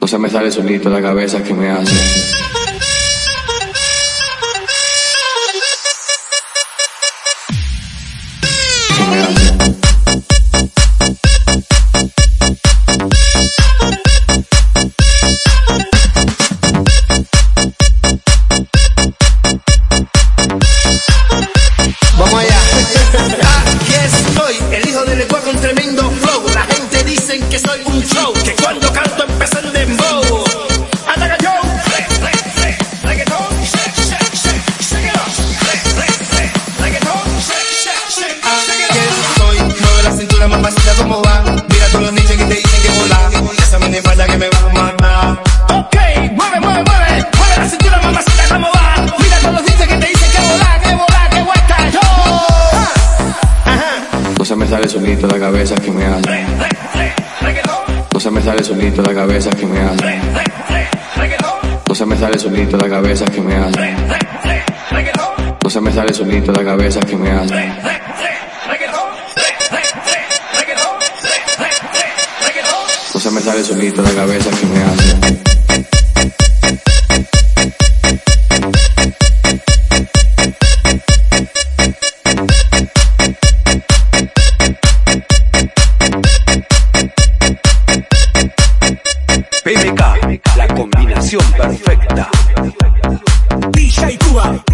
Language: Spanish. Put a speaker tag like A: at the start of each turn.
A: No se me sale solito la cabeza que me hace.
B: Vamos allá. Aquí estoy, el hijo del Ecuador con tremendo flow. La gente dicen que soy un va. Mira todos los niños que te dicen que volar. Esa mini falda que me va a matar. Ok, mueve, mueve, mueve. Mueve la cintura mamacita como va. Mira todos los niños que te dicen que volar, que volar, que vuelta yo.
A: No se me sale solito la cabeza que me hace. No se me sale solito la cabeza que me hace. No se me sale solito la cabeza que me hace. No se me sale solito la cabeza que me hace. me sale solito de la cabeza que me hace.
C: PMK, la combinación perfecta. DJ Cuba.